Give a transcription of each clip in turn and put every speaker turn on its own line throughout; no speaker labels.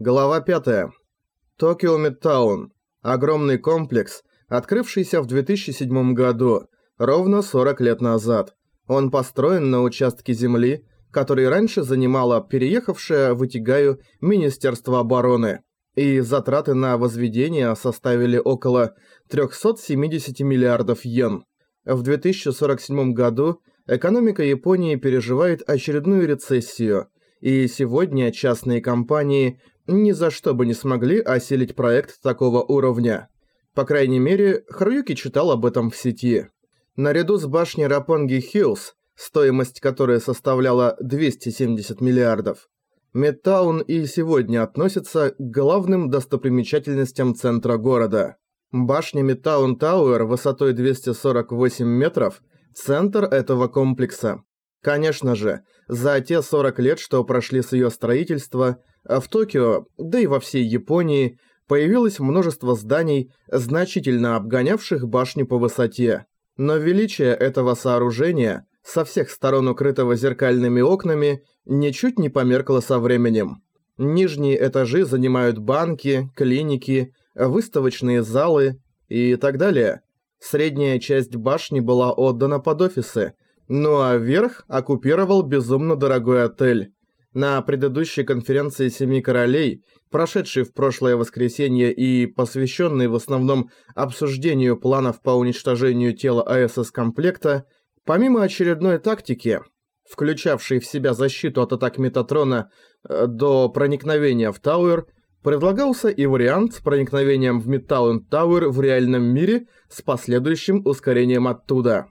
Глава 5. Токио Мидтаун. Огромный комплекс, открывшийся в 2007 году, ровно 40 лет назад. Он построен на участке земли, который раньше занимало переехавшее в Итигаю Министерство обороны, и затраты на возведение составили около 370 миллиардов йен. В 2047 году экономика Японии переживает очередную рецессию, и сегодня частные компании ни за что бы не смогли осилить проект такого уровня. По крайней мере, Харуюки читал об этом в сети. Наряду с башней Рапонги Хиллз, стоимость которой составляла 270 миллиардов, Мидтаун и сегодня относится к главным достопримечательностям центра города. Башня Мидтаун Тауэр высотой 248 метров – центр этого комплекса. Конечно же, за те 40 лет, что прошли с ее строительства, в Токио, да и во всей Японии, появилось множество зданий, значительно обгонявших башню по высоте. Но величие этого сооружения, со всех сторон укрытого зеркальными окнами, ничуть не померкло со временем. Нижние этажи занимают банки, клиники, выставочные залы и так далее. Средняя часть башни была отдана под офисы – ну а верх оккупировал безумно дорогой отель. На предыдущей конференции Семи Королей, прошедшей в прошлое воскресенье и посвященной в основном обсуждению планов по уничтожению тела АСС-комплекта, помимо очередной тактики, включавшей в себя защиту от атак Метатрона э, до проникновения в Тауэр, предлагался и вариант с проникновением в Мидтаун Тауэр в реальном мире с последующим ускорением оттуда.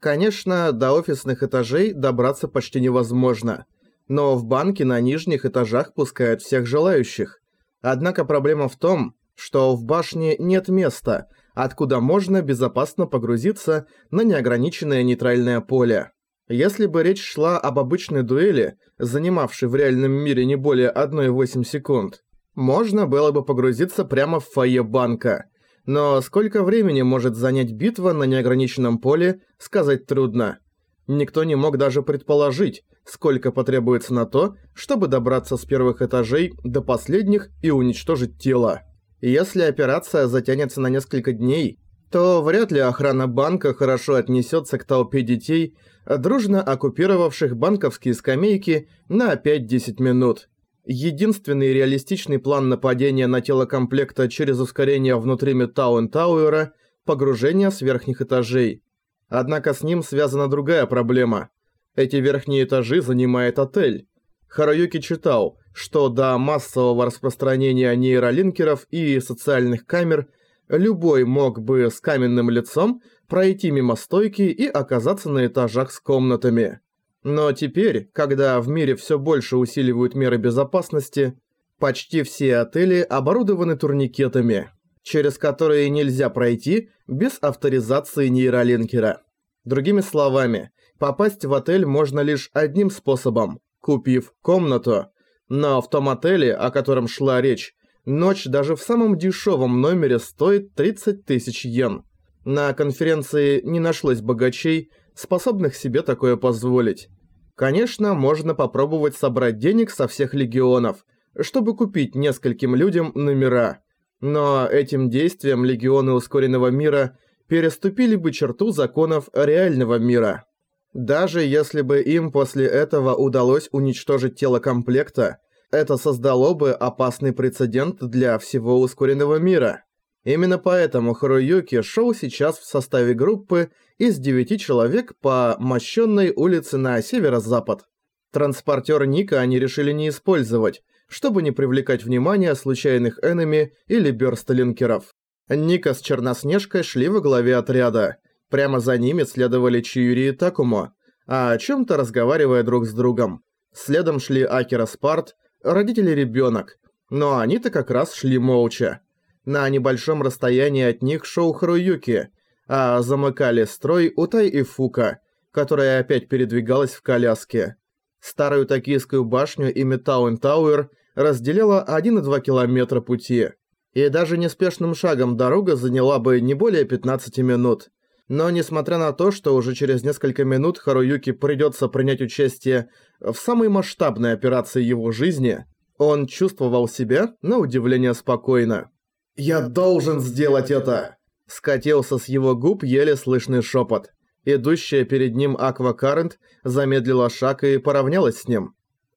Конечно, до офисных этажей добраться почти невозможно, но в банке на нижних этажах пускают всех желающих. Однако проблема в том, что в башне нет места, откуда можно безопасно погрузиться на неограниченное нейтральное поле. Если бы речь шла об обычной дуэли, занимавшей в реальном мире не более 1,8 секунд, можно было бы погрузиться прямо в фойе банка – но сколько времени может занять битва на неограниченном поле, сказать трудно. Никто не мог даже предположить, сколько потребуется на то, чтобы добраться с первых этажей до последних и уничтожить тело. Если операция затянется на несколько дней, то вряд ли охрана банка хорошо отнесется к толпе детей, дружно оккупировавших банковские скамейки на 5-10 минут. Единственный реалистичный план нападения на тело комплекта через ускорение внутри Метауэн Тауэра – погружение с верхних этажей. Однако с ним связана другая проблема. Эти верхние этажи занимает отель. Харуюки читал, что до массового распространения нейролинкеров и социальных камер любой мог бы с каменным лицом пройти мимо стойки и оказаться на этажах с комнатами. Но теперь, когда в мире все больше усиливают меры безопасности, почти все отели оборудованы турникетами, через которые нельзя пройти без авторизации нейролинкера. Другими словами, попасть в отель можно лишь одним способом – купив комнату. Но в том отеле, о котором шла речь, ночь даже в самом дешевом номере стоит 30 тысяч йен. На конференции не нашлось богачей, способных себе такое позволить. Конечно, можно попробовать собрать денег со всех легионов, чтобы купить нескольким людям номера. Но этим действием легионы ускоренного мира переступили бы черту законов реального мира. Даже если бы им после этого удалось уничтожить тело комплекта, это создало бы опасный прецедент для всего ускоренного мира. Именно поэтому Харуюки шел сейчас в составе группы из девяти человек по мощенной улице на северо-запад. Транспортер Ника они решили не использовать, чтобы не привлекать внимание случайных энеми или бёрстлинкеров. Ника с Черноснежкой шли во главе отряда. Прямо за ними следовали Чиюри и Такумо, а о чём-то разговаривая друг с другом. Следом шли Акера Спарт, родители ребёнок, но они-то как раз шли молча. На небольшом расстоянии от них шел Харуюки, а замыкали строй Утай и Фука, которая опять передвигалась в коляске. Старую токийскую башню и Метауэн Тауэр разделила 1,2 километра пути. И даже неспешным шагом дорога заняла бы не более 15 минут. Но несмотря на то, что уже через несколько минут Харуюки придется принять участие в самой масштабной операции его жизни, Он чувствовал себя, на удивление, спокойно. «Я должен сделать это!» Скатился с его губ еле слышный шепот. Идущая перед ним Аква Карент замедлила шаг и поравнялась с ним.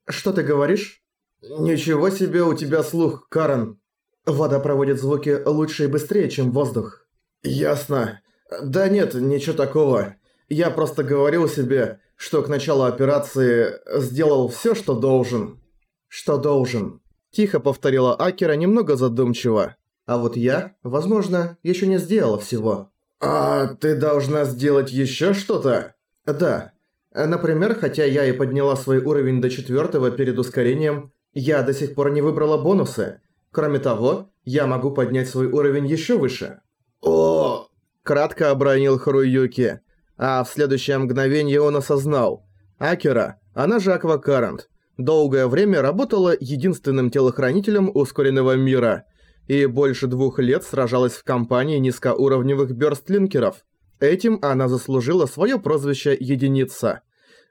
«Что ты говоришь?» «Ничего себе у тебя слух, Карен. Вода проводит звуки лучше и быстрее, чем воздух». «Ясно. Да нет, ничего такого. Я просто говорил себе, что к началу операции сделал все, что должен». «Что должен?» Тихо повторила Акера немного задумчиво. «А вот я, возможно, еще не сделала всего». «А ты должна сделать еще что-то?» «Да. Например, хотя я и подняла свой уровень до четвертого перед ускорением, я до сих пор не выбрала бонусы. Кроме того, я могу поднять свой уровень еще выше». «О!» – кратко обронил Харуюки. А в следующее мгновение он осознал. Акера, она же Аквакарант, долгое время работала единственным телохранителем ускоренного мира и больше двух лет сражалась в компании низкоуровневых бёрстлинкеров. Этим она заслужила свое прозвище «Единица».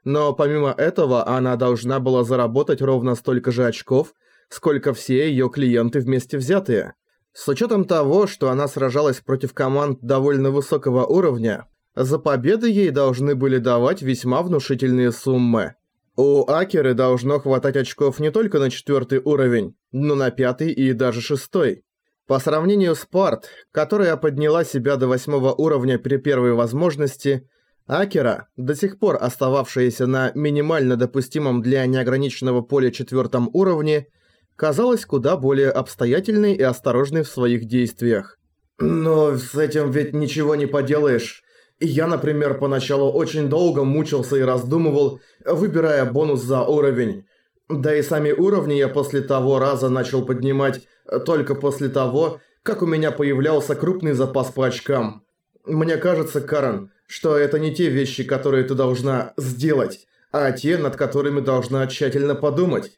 Но помимо этого она должна была заработать ровно столько же очков, сколько все ее клиенты вместе взятые. С учетом того, что она сражалась против команд довольно высокого уровня, за победы ей должны были давать весьма внушительные суммы. У Акеры должно хватать очков не только на четвертый уровень, но на пятый и даже шестой. По сравнению с Парт, которая подняла себя до восьмого уровня при первой возможности, Акера, до сих пор остававшаяся на минимально допустимом для неограниченного поля четвертом уровне, казалась куда более обстоятельной и осторожной в своих действиях. «Но с этим ведь ничего не поделаешь. Я, например, поначалу очень долго мучился и раздумывал, выбирая бонус за уровень. Да и сами уровни я после того раза начал поднимать только после того, как у меня появлялся крупный запас по очкам. Мне кажется, Карен, что это не те вещи, которые ты должна сделать, а те, над которыми должна тщательно подумать.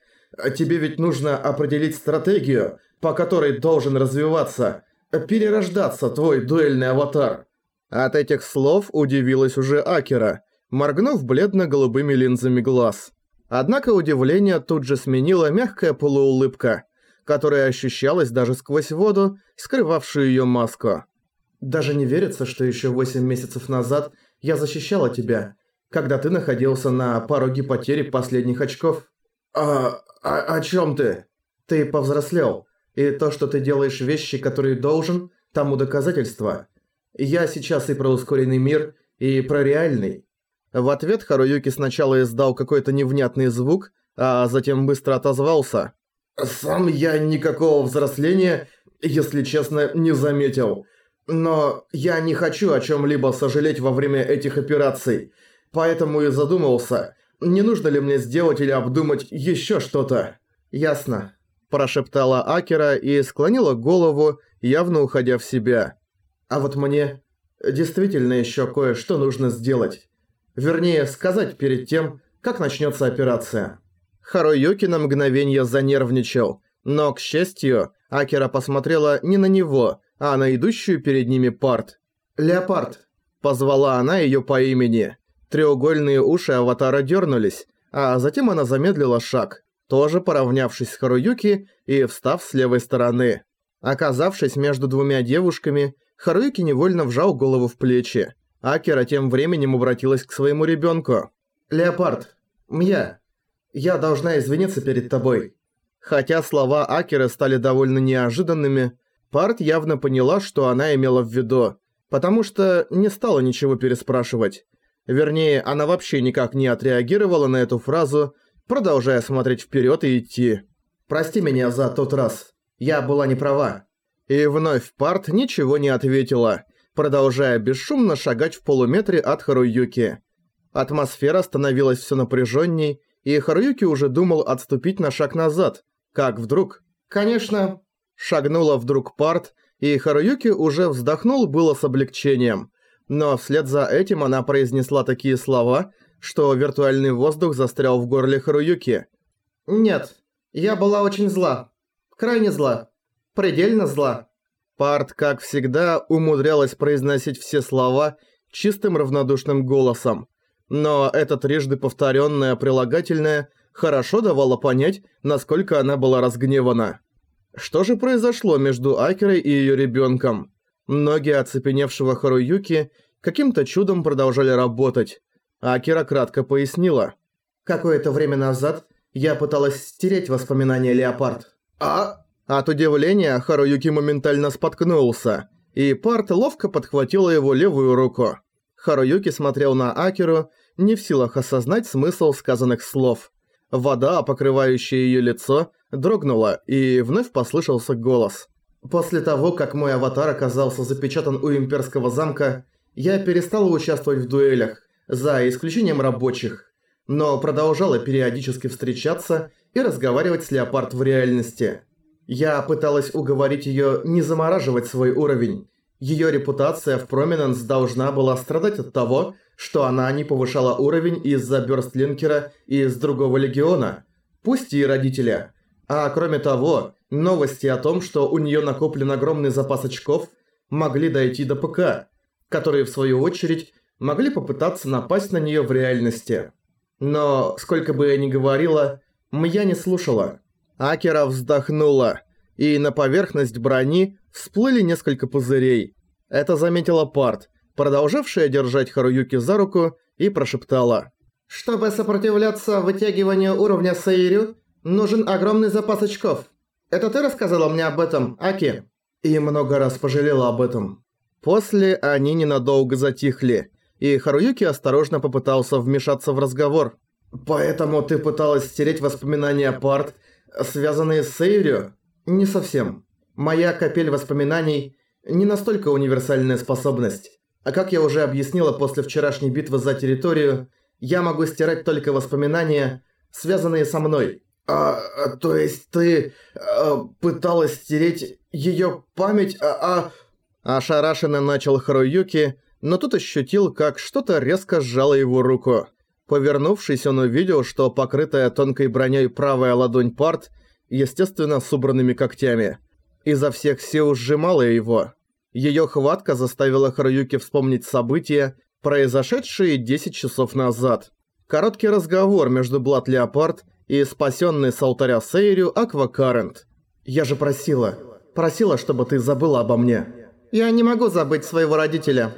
Тебе ведь нужно определить стратегию, по которой должен развиваться, перерождаться твой дуэльный аватар. От этих слов удивилась уже Акера, моргнув бледно-голубыми линзами глаз. Однако удивление тут же сменила мягкая полуулыбка, которая ощущалась даже сквозь воду, скрывавшую её маску. «Даже не верится, что ещё восемь месяцев назад я защищала тебя, когда ты находился на пороге потери последних очков». «А... а о чём ты?» «Ты повзрослел, и то, что ты делаешь вещи, которые должен, тому доказательство». Я сейчас и про ускоренный мир, и про реальный». В ответ Харуюки сначала издал какой-то невнятный звук, а затем быстро отозвался. «Сам я никакого взросления, если честно, не заметил. Но я не хочу о чем-либо сожалеть во время этих операций, поэтому и задумался, не нужно ли мне сделать или обдумать еще что-то». «Ясно», – прошептала Акера и склонила голову, явно уходя в себя. А вот мне действительно еще кое-что нужно сделать. Вернее, сказать перед тем, как начнется операция. Харуюки на мгновение занервничал, но, к счастью, Акера посмотрела не на него, а на идущую перед ними парт. «Леопард!» – позвала она ее по имени. Треугольные уши аватара дернулись, а затем она замедлила шаг, тоже поравнявшись с Харуюки и встав с левой стороны. Оказавшись между двумя девушками, Харуюки невольно вжал голову в плечи. Акера тем временем обратилась к своему ребенку. «Леопард, Мья, я должна извиниться перед тобой». Хотя слова Акеры стали довольно неожиданными, Парт явно поняла, что она имела в виду, потому что не стала ничего переспрашивать. Вернее, она вообще никак не отреагировала на эту фразу, продолжая смотреть вперед и идти. «Прости меня за тот раз. Я была не права. И вновь Парт ничего не ответила, продолжая бесшумно шагать в полуметре от Харуюки. Атмосфера становилась все напряженней, и Харуюки уже думал отступить на шаг назад, как вдруг... Конечно, шагнула вдруг Парт, и Харуюки уже вздохнул было с облегчением. Но вслед за этим она произнесла такие слова, что виртуальный воздух застрял в горле Харуюки. «Нет, я была очень зла. Крайне зла предельно зла». Парт, как всегда, умудрялась произносить все слова чистым равнодушным голосом. Но это трижды повторенное прилагательное хорошо давало понять, насколько она была разгневана. Что же произошло между Акерой и её ребёнком? Ноги оцепеневшего Харуюки каким-то чудом продолжали работать. Акера кратко пояснила.
Какое-то время назад я пыталась стереть воспоминания Леопард.
А? От удивления Харуюки моментально споткнулся, и Парт ловко подхватила его левую руку. Харуюки смотрел на Акеру, не в силах осознать смысл сказанных слов. Вода, покрывающая её лицо, дрогнула, и вновь послышался голос.
«После того, как мой аватар оказался запечатан у имперского замка, я перестала участвовать в дуэлях, за исключением рабочих, но продолжала периодически встречаться и разговаривать с Леопард в реальности. Я пыталась уговорить её не замораживать свой уровень. Её репутация в Проминенс должна была страдать от того, что она не повышала уровень из-за Бёрстлинкера из другого легиона, пусть и родителя. А кроме того, новости о том, что у неё накоплен огромный запас очков, могли дойти до ПК, которые в свою очередь могли попытаться напасть на неё в реальности. Но, сколько бы я ни говорила, я не слушала.
Акера вздохнула, и на поверхность брони всплыли несколько пузырей. Это заметила Парт, продолжавшая держать Харуюки за руку, и прошептала.
«Чтобы сопротивляться вытягиванию уровня Саирю, нужен огромный запас очков. Это ты рассказала мне об этом, Аки?»
И много раз пожалела об этом. После они ненадолго затихли, и Харуюки осторожно попытался вмешаться в разговор.
«Поэтому ты пыталась стереть воспоминания Парт, связанные с Сейрю?» «Не совсем. Моя капель воспоминаний не настолько универсальная способность. А как я уже объяснила после вчерашней битвы за территорию, я могу стирать только воспоминания, связанные со мной. А, а то есть ты а, пыталась стереть её память, а...
а... Ошарашенно начал Харуюки, но тут ощутил, как что-то резко сжало его руку. Повернувшись, он увидел, что покрытая тонкой броней правая ладонь Парт, естественно, с убранными когтями, изо всех сил сжимала его. Её хватка заставила Харуюки вспомнить события, произошедшие 10 часов назад. Короткий разговор между Блад Леопард и спасенный с алтаря Сейрю Аквакарент.
«Я же просила, просила, чтобы ты забыла обо мне. Я не могу забыть своего родителя».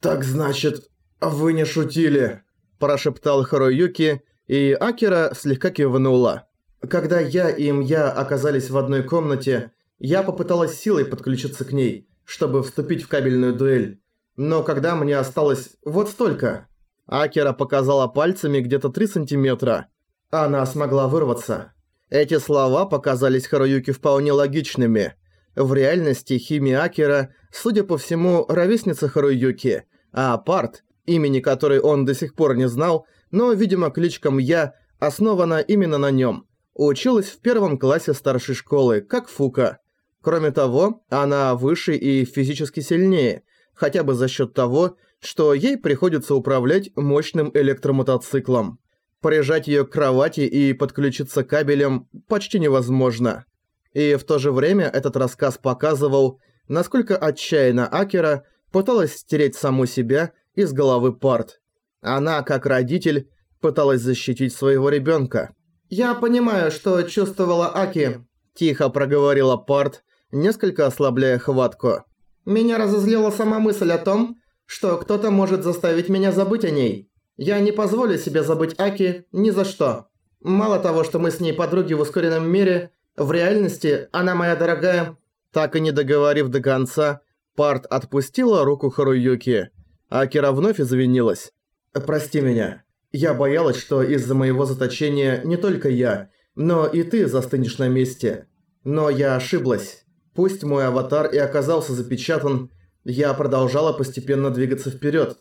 «Так значит, вы не шутили?»
Прошептал Харуюки, и Акера слегка кивнула.
Когда я и Имья оказались в одной комнате, я попыталась силой подключиться к ней, чтобы вступить в кабельную дуэль. Но когда мне осталось вот столько...
Акера показала пальцами где-то 3 сантиметра.
Она смогла вырваться.
Эти слова показались Харуюки вполне логичными. В реальности Хими Акера, судя по всему, ровесница Харуюки, а Парт имени которой он до сих пор не знал, но, видимо, кличком «Я» основана именно на нем. Училась в первом классе старшей школы, как Фука. Кроме того, она выше и физически сильнее, хотя бы за счет того, что ей приходится управлять мощным электромотоциклом. Прижать ее к кровати и подключиться кабелем почти невозможно. И в то же время этот рассказ показывал, насколько отчаянно Акера пыталась стереть саму себя из головы Парт. Она, как родитель, пыталась защитить своего ребенка.
«Я понимаю, что чувствовала Аки», –
тихо проговорила Парт, несколько ослабляя хватку.
«Меня разозлила сама мысль о том, что кто-то может заставить меня забыть о ней. Я не позволю себе забыть Аки ни за что. Мало того, что мы с ней подруги в ускоренном мире, в реальности она моя дорогая...»
Так и не договорив до конца, Парт отпустила руку Харуюки – Акера вновь извинилась.
«Прости меня. Я боялась, что из-за моего заточения не только я, но и ты застынешь на месте. Но я ошиблась. Пусть мой аватар и оказался запечатан, я продолжала постепенно двигаться вперед.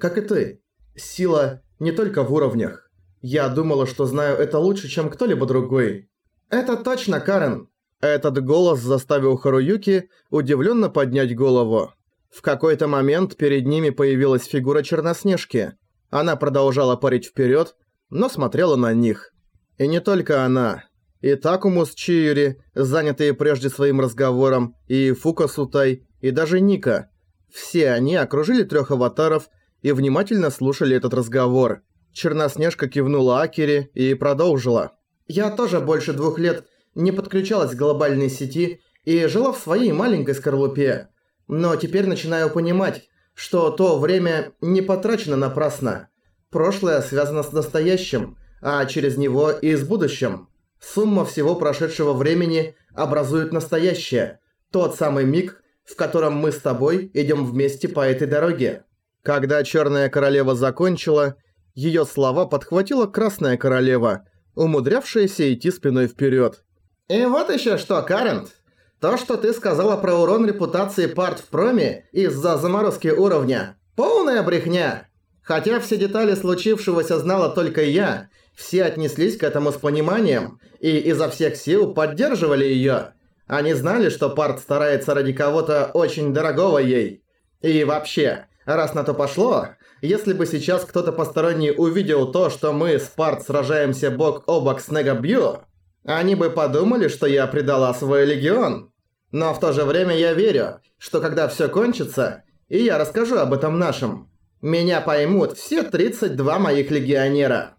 Как и ты. Сила не только в уровнях. Я думала, что знаю это лучше, чем кто-либо другой. Это точно, Карен.
Этот голос заставил Харуюки удивленно поднять голову. В какой-то момент перед ними появилась фигура Черноснежки. Она продолжала парить вперед, но смотрела на них. И не только она. И Такуму с Чиюри, занятые прежде своим разговором, и Фука Сутай, и даже Ника. Все они окружили трех аватаров и внимательно слушали этот разговор. Черноснежка кивнула Акере и продолжила.
«Я тоже больше двух лет не подключалась к глобальной сети и жила в своей маленькой скорлупе. Но теперь начинаю понимать, что то время не потрачено напрасно. Прошлое связано с настоящим, а через него и с будущим. Сумма всего прошедшего времени образует настоящее. Тот самый миг, в котором мы с тобой идем вместе по этой дороге.
Когда Черная Королева закончила, ее слова подхватила Красная Королева, умудрявшаяся идти спиной вперед.
«И вот еще что, Карент. То, что ты сказала про урон репутации парт в проме из-за заморозки уровня – полная брехня. Хотя все детали случившегося знала только я, все отнеслись к этому с пониманием и изо всех сил поддерживали ее. Они знали, что парт старается ради кого-то очень дорогого ей. И вообще, раз на то пошло, если бы сейчас кто-то посторонний увидел то, что мы с парт сражаемся бок о бок с Негабью, они бы подумали, что я предала свой легион. Но в то же время я верю, что когда все кончится, и я расскажу об этом нашим, меня поймут все 32 моих легионера».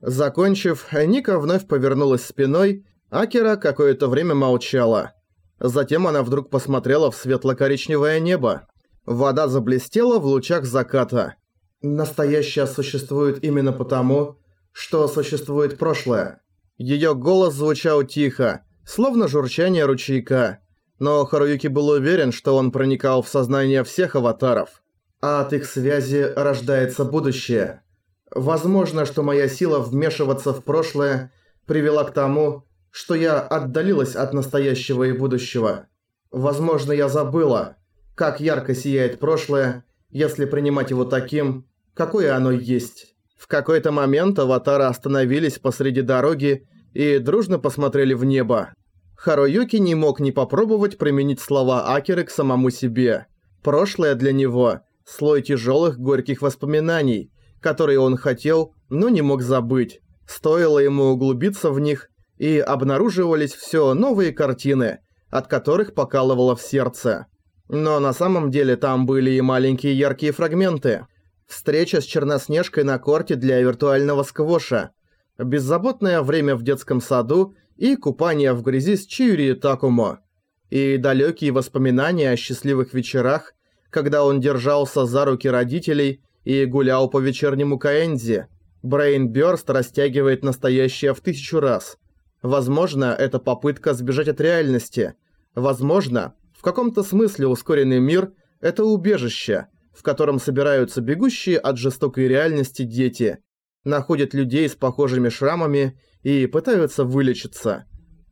Закончив, Ника вновь повернулась спиной, Акера какое-то время молчала. Затем она вдруг посмотрела в светло-коричневое небо. Вода заблестела в лучах заката.
«Настоящее существует именно потому, что существует прошлое».
Её голос звучал тихо, словно журчание ручейка но Харуюки был уверен, что он проникал в сознание всех аватаров.
А от их связи рождается будущее. Возможно, что моя сила вмешиваться в прошлое привела к тому, что я отдалилась от настоящего и будущего. Возможно, я забыла, как ярко сияет прошлое, если принимать его таким, какое оно есть.
В какой-то момент аватары остановились посреди дороги и дружно посмотрели в небо. Харуюки не мог не попробовать применить слова Акеры к самому себе. Прошлое для него – слой тяжелых горьких воспоминаний, которые он хотел, но не мог забыть. Стоило ему углубиться в них, и обнаруживались все новые картины, от которых покалывало в сердце. Но на самом деле там были и маленькие яркие фрагменты. Встреча с Черноснежкой на корте для виртуального сквоша. Беззаботное время в детском саду и купание в грязи с Чиури Такумо, и далекие воспоминания о счастливых вечерах, когда он держался за руки родителей и гулял по вечернему Каэнзи. Брейнбёрст растягивает настоящее в тысячу раз. Возможно, это попытка сбежать от реальности. Возможно, в каком-то смысле ускоренный мир – это убежище, в котором собираются бегущие от жестокой реальности дети, находят людей с похожими шрамами и пытаются вылечиться.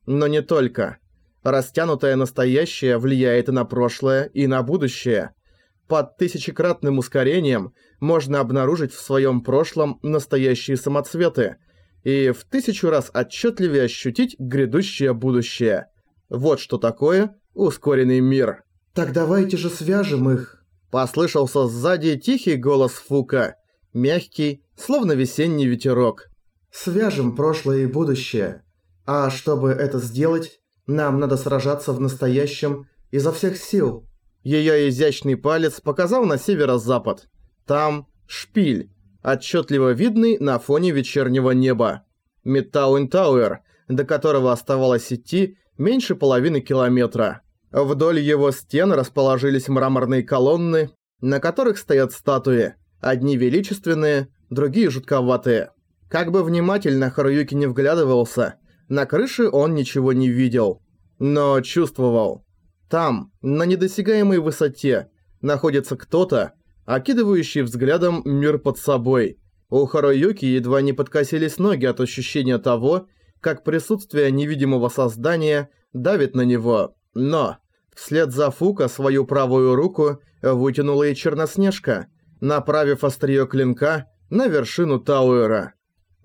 Но не только. Растянутое настоящее влияет и на прошлое, и на будущее. Под тысячекратным ускорением можно обнаружить в своем прошлом настоящие самоцветы и в тысячу раз отчетливее ощутить грядущее будущее. Вот что такое ускоренный мир.
«Так давайте же свяжем их!»
Послышался сзади тихий голос Фука, мягкий, словно весенний ветерок.
Свяжем прошлое и будущее. А чтобы это сделать, нам надо сражаться в настоящем изо всех сил.
Её изящный палец показал на северо-запад. Там шпиль, отчетливо видный на фоне вечернего неба. Мидтаун Тауэр, до которого оставалось идти меньше половины километра. Вдоль его стен расположились мраморные колонны, на которых стоят статуи. Одни величественные, другие жутковатые. Как бы внимательно Харуюки не вглядывался, на крыше он ничего не видел. Но чувствовал. Там, на недосягаемой высоте, находится кто-то, окидывающий взглядом мир под собой. У Харуюки едва не подкосились ноги от ощущения того, как присутствие невидимого создания давит на него. Но вслед за Фука свою правую руку вытянула и Черноснежка, направив острие клинка на вершину Тауэра.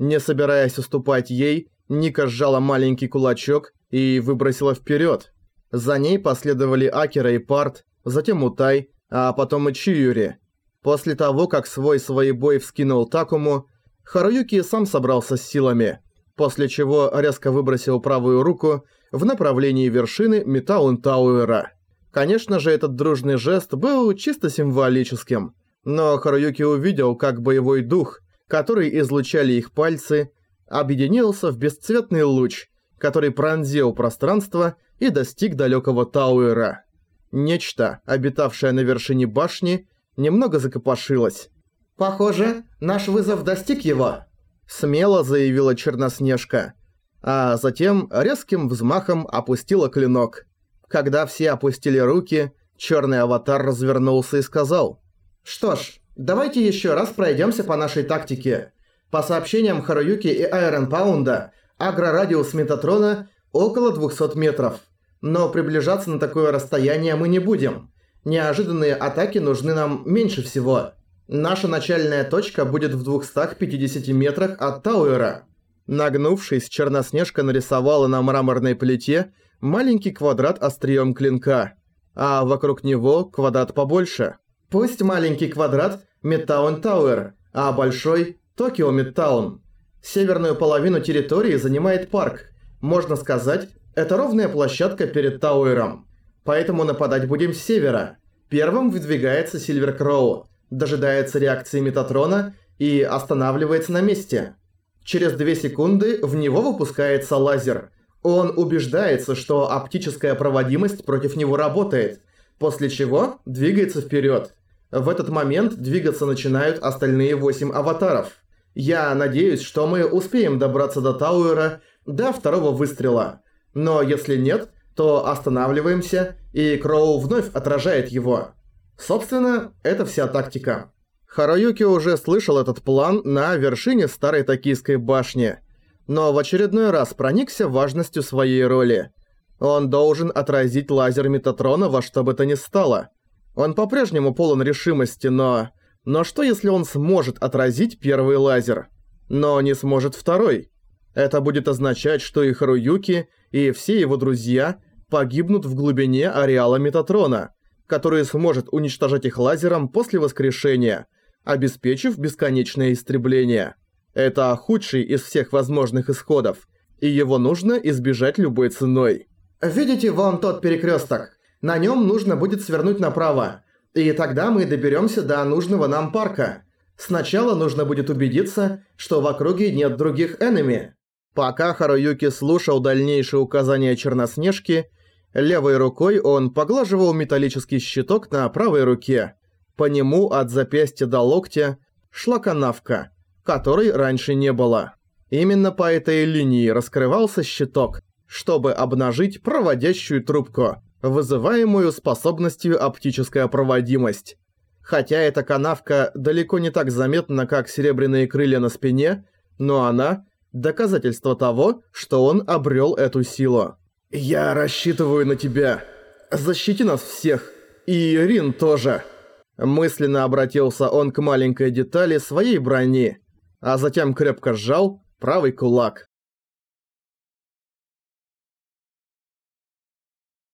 Не собираясь уступать ей, Ника сжала маленький кулачок и выбросила вперед. За ней последовали Акера и Парт, затем Утай, а потом и Чиюри. После того, как свой свой бой вскинул Такому, Харуюки сам собрался с силами, после чего резко выбросил правую руку в направлении вершины Метаун Тауэра. Конечно же, этот дружный жест был чисто символическим, но Харуюки увидел, как боевой дух – который излучали их пальцы, объединился в бесцветный луч, который пронзил пространство и достиг далекого Тауэра. Нечто, обитавшее на вершине башни, немного закопошилось.
«Похоже, наш вызов достиг его», —
смело заявила Черноснежка. А затем резким взмахом опустила клинок. Когда все опустили руки, черный аватар развернулся и сказал.
«Что ж, давайте еще раз пройдемся по нашей тактике. По сообщениям Харуюки и Айрон Паунда, агрорадиус Метатрона около 200 метров. Но приближаться на такое расстояние мы не будем. Неожиданные атаки нужны нам меньше всего. Наша начальная точка будет в 250 метрах от Тауэра.
Нагнувшись, Черноснежка нарисовала на мраморной плите маленький квадрат острием клинка, а вокруг него квадрат побольше.
Пусть маленький квадрат – Мидтаун Тауэр, а большой Токио Мидтаун. Северную половину территории занимает парк. Можно сказать, это ровная площадка перед Тауэром. Поэтому нападать будем с севера. Первым выдвигается Сильвер Кроу, дожидается реакции Метатрона и останавливается на месте. Через 2 секунды в него выпускается лазер. Он убеждается, что оптическая проводимость против него работает, после чего двигается вперед. В этот момент двигаться начинают остальные 8 аватаров – я надеюсь, что мы успеем добраться до Тауэра до второго выстрела. Но если нет, то останавливаемся, и Кроу вновь отражает его. Собственно, это вся тактика.
Харуюки уже слышал этот план на вершине старой токийской башни, но в очередной раз проникся важностью своей роли. Он должен отразить лазер Метатрона во что бы то ни стало. Он по-прежнему полон решимости, но... Но что если он сможет отразить первый лазер, но не сможет второй? Это будет означать, что и Харуюки, и все его друзья погибнут в глубине ареала Метатрона, который сможет уничтожать их лазером после воскрешения, обеспечив бесконечное истребление. Это худший из всех возможных исходов, и его нужно избежать любой ценой.
«Видите вон тот перекресток? На нем нужно будет свернуть направо. И тогда мы доберемся до нужного нам парка. Сначала нужно будет убедиться, что в округе нет других энеми.
Пока Харуюки слушал дальнейшие указания Черноснежки, левой рукой он поглаживал металлический щиток на правой руке. По нему от запястья до локтя шла канавка, которой раньше не было. Именно по этой линии раскрывался щиток, чтобы обнажить проводящую трубку вызываемую способностью оптическая проводимость. Хотя эта канавка далеко не так заметна, как серебряные крылья на спине, но она – доказательство того, что он обрел эту силу. «Я рассчитываю на тебя. Защити нас всех. И Рин тоже». Мысленно обратился он к маленькой детали своей брони, а затем крепко сжал правый кулак.